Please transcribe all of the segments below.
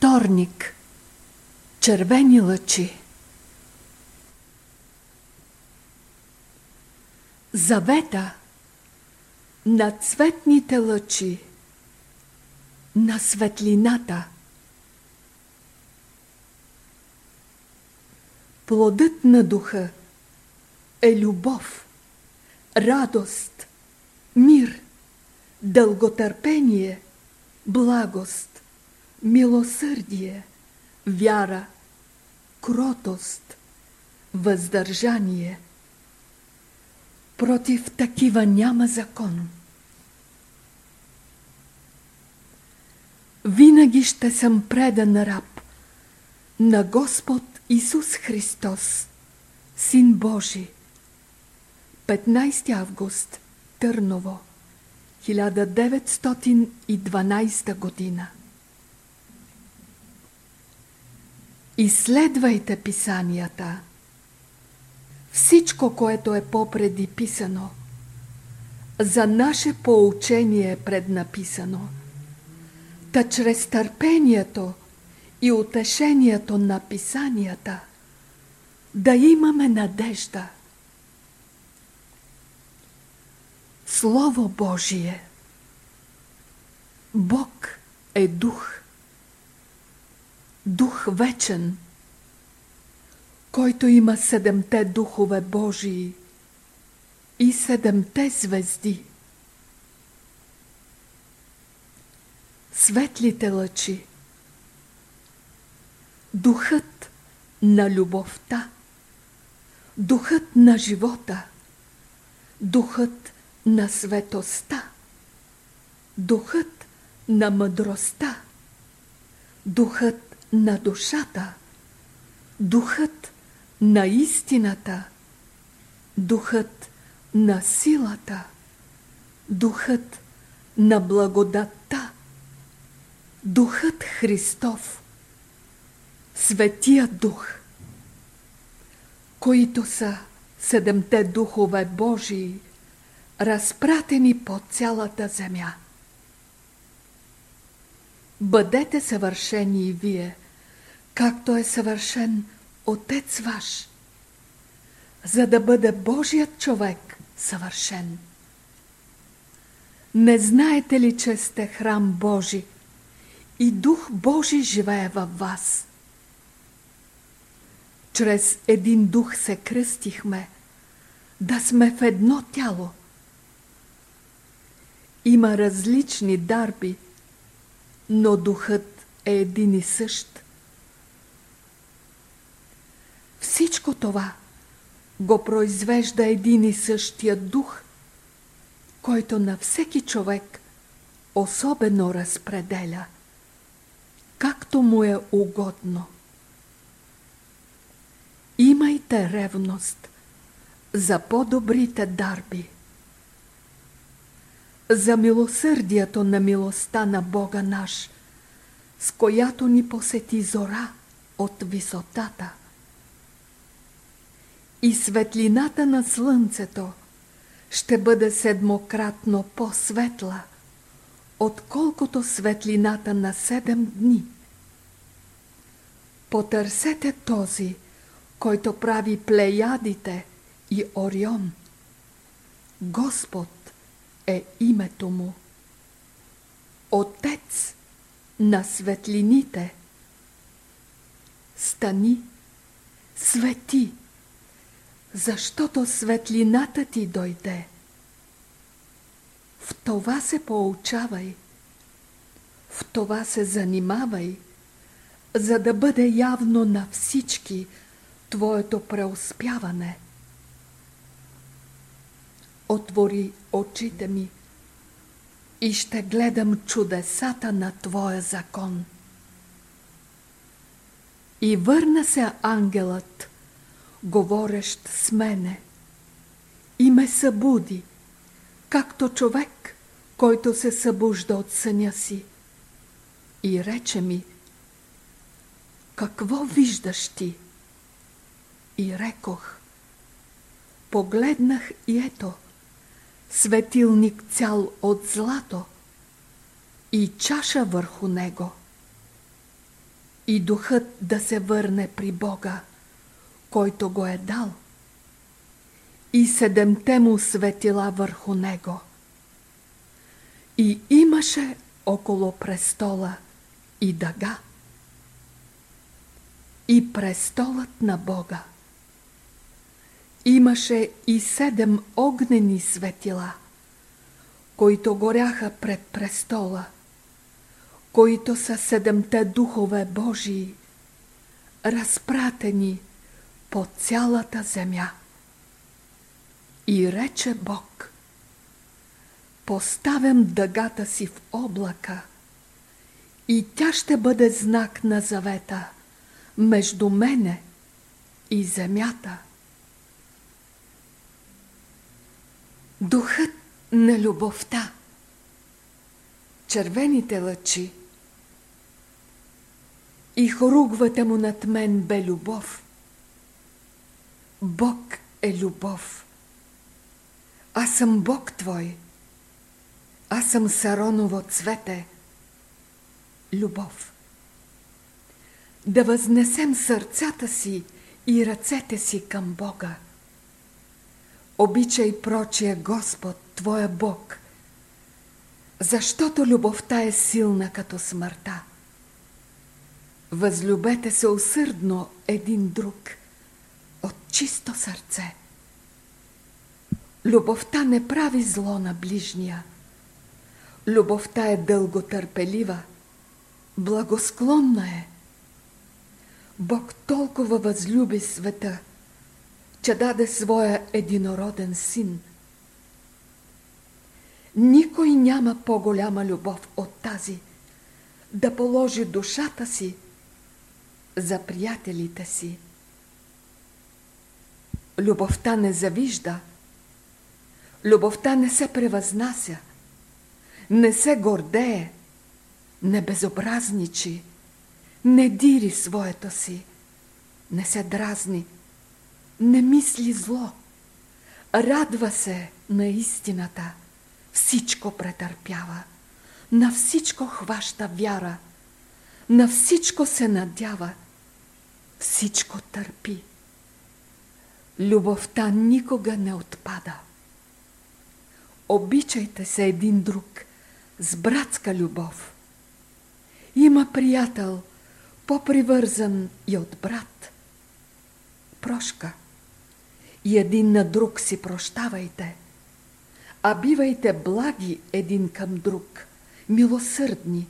Вторник. Червени лъчи. Завета на цветните лъчи, на светлината. Плодът на духа е любов, радост, мир, дълготърпение, благост милосърдие, вяра, кротост, въздържание. Против такива няма закон. Винаги ще съм предан раб на Господ Исус Христос, Син Божий. 15 август, Търново, 1912 година. Изследвайте писанията. Всичко, което е попреди писано, за наше поучение е преднаписано. Та чрез търпението и утешението на писанията да имаме надежда. Слово Божие Бог е дух дух вечен, който има седемте духове Божии и седемте звезди. Светлите лъчи, духът на любовта, духът на живота, духът на светостта, духът на мъдростта, духът на душата, духът на истината, духът на силата, духът на благодатта, духът Христов, Светия Дух, които са седемте духове Божии, разпратени по цялата земя. Бъдете съвършени и вие, както е съвършен Отец ваш, за да бъде Божият човек съвършен. Не знаете ли, че сте храм Божи и Дух Божи живее във вас? Чрез един дух се кръстихме, да сме в едно тяло. Има различни дарби – но духът е един и същ. Всичко това го произвежда един и същия дух, който на всеки човек особено разпределя, както му е угодно. Имайте ревност за по-добрите дарби за милосърдието на милостта на Бога наш, с която ни посети зора от висотата. И светлината на слънцето ще бъде седмократно по-светла, отколкото светлината на седем дни. Потърсете този, който прави плеядите и Орион. Господ е името му. Отец на светлините. Стани, свети, защото светлината ти дойде. В това се поучавай, в това се занимавай, за да бъде явно на всички твоето преуспяване – отвори очите ми и ще гледам чудесата на Твоя закон. И върна се ангелът, говорещ с мене, и ме събуди, както човек, който се събужда от съня си. И рече ми, какво виждаш ти? И рекох, погледнах и ето – светилник цял от злато и чаша върху него. и духът да се върне при Бога, който го е дал, и седемте му светила върху него. И имаше около престола и дъга, и престолът на Бога. Имаше и седем огнени светила, които горяха пред престола, които са седемте духове Божии, разпратени по цялата земя. И рече Бог, поставям дъгата си в облака и тя ще бъде знак на завета между мене и земята. Духът на любовта. Червените лъчи и хоругвата му над мен бе любов. Бог е любов. Аз съм Бог Твой. Аз съм Сароново цвете. Любов. Да възнесем сърцата си и ръцете си към Бога. Обичай прочия Господ, Твоя Бог, защото любовта е силна като смъртта. Възлюбете се усърдно един друг от чисто сърце. Любовта не прави зло на ближния. Любовта е дълготърпелива, благосклонна е. Бог толкова възлюби света, че даде своя единороден син. Никой няма по-голяма любов от тази да положи душата си за приятелите си. Любовта не завижда, любовта не се превъзнася, не се гордее, не безобразничи, не дири своето си, не се дразни, не мисли зло, радва се на истината, всичко претърпява, на всичко хваща вяра, на всичко се надява, всичко търпи. Любовта никога не отпада. Обичайте се един друг с братска любов. Има приятел, по-привързан и от брат. Прошка. И един на друг си прощавайте, а бивайте благи един към друг, милосърдни.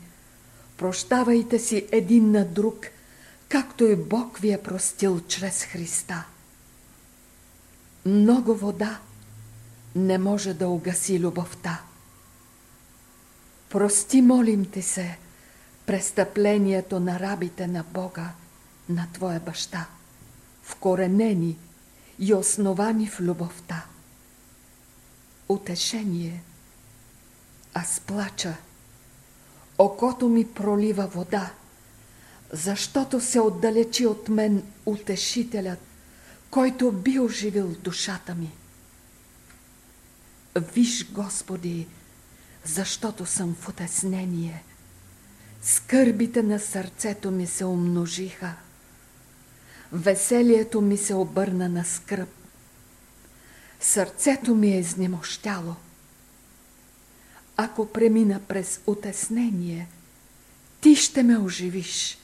Прощавайте си един на друг, както и Бог ви е простил чрез Христа. Много вода не може да угаси любовта. Прости, молим ти се, престъплението на рабите на Бога, на Твоя баща, вкоренени и основани в любовта. Утешение. Аз плача. Окото ми пролива вода, защото се отдалечи от мен утешителят, който би оживил душата ми. Виж, Господи, защото съм в отеснение. Скърбите на сърцето ми се умножиха. Веселието ми се обърна на скръп. Сърцето ми е изнемощяло. Ако премина през отеснение, ти ще ме оживиш.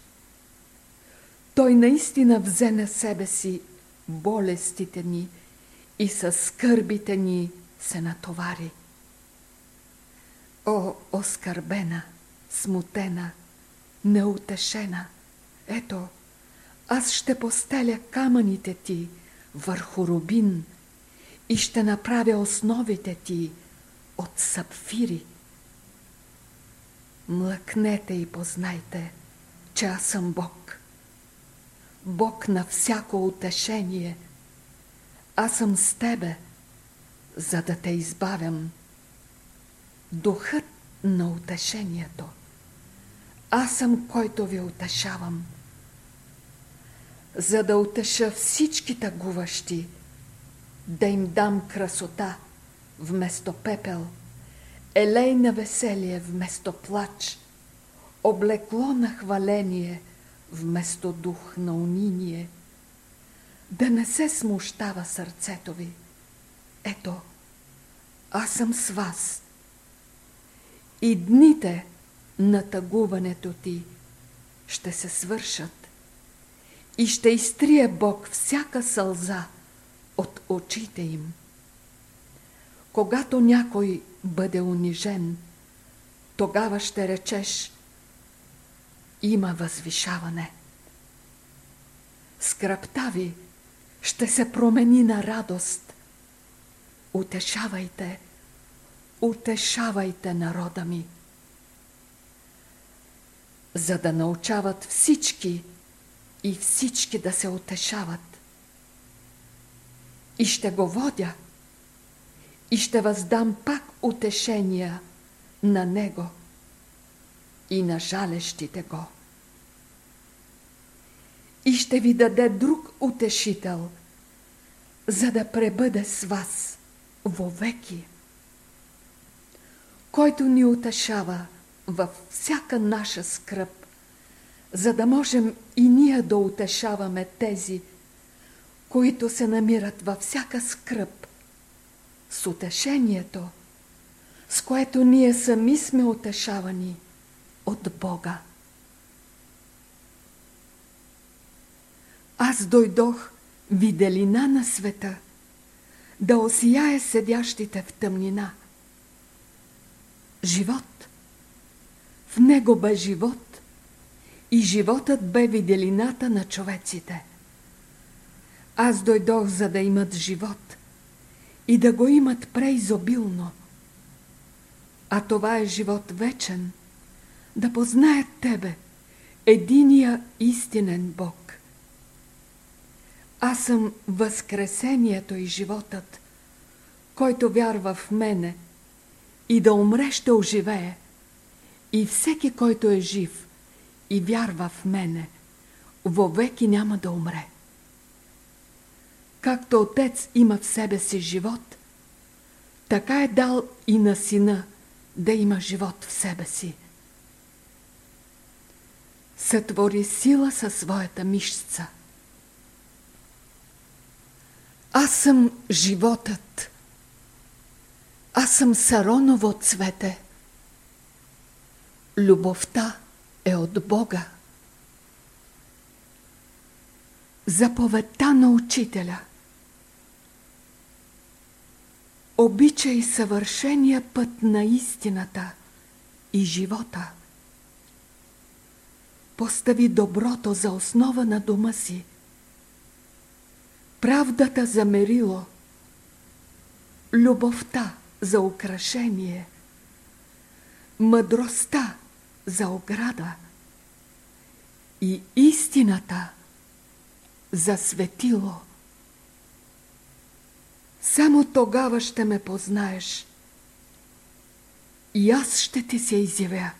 Той наистина взе на себе си болестите ни и със скърбите ни се натовари. О, оскърбена, смутена, неутешена, ето, аз ще постеля камъните ти върху рубин и ще направя основите ти от сапфири. Млъкнете и познайте, че аз съм Бог. Бог на всяко утешение. Аз съм с тебе, за да те избавям. Духът на утешението. Аз съм, който ви утешавам. За да утеша всички тъгуващи, да им дам красота вместо пепел, елей на веселие вместо плач, облекло на хваление вместо дух на униние, да не се смущава сърцето ви. Ето, аз съм с вас. И дните на тъгуването ти ще се свършат и ще изтрие Бог всяка сълза от очите им. Когато някой бъде унижен, тогава ще речеш има възвишаване. Скръпта ви ще се промени на радост. Утешавайте, утешавайте народа ми. За да научават всички и всички да се утешават. И ще го водя – и ще въздам пак утешения на Него и на жалещите Го. И ще ви даде друг утешител, за да пребъде с вас вовеки, който ни утешава във всяка наша скръп, за да можем и ние да утешаваме тези, които се намират във всяка скръп с утешението, с което ние сами сме утешавани от Бога. Аз дойдох виделина на света, да осияе седящите в тъмнина. Живот. В него бе живот и животът бе виделината на човеците. Аз дойдох, за да имат живот и да го имат преизобилно. А това е живот вечен, да познаят Тебе, единия истинен Бог. Аз съм възкресението и животът, който вярва в мене и да умре ще оживее. И всеки, който е жив и вярва в мене, вовеки няма да умре. Както Отец има в себе си живот, така е дал и на Сина да има живот в себе си. Сътвори сила със своята мишца. Аз съм животът. Аз съм сароново цвете. Любовта е от Бога. Заповедта на учителя – Обичай съвършения път на истината и живота. Постави доброто за основа на дома си. Правдата за мерило. Любовта за украшение. Мъдростта за ограда. И истината за светило. Само тогава ще ме познаеш и аз ще ти се изявя.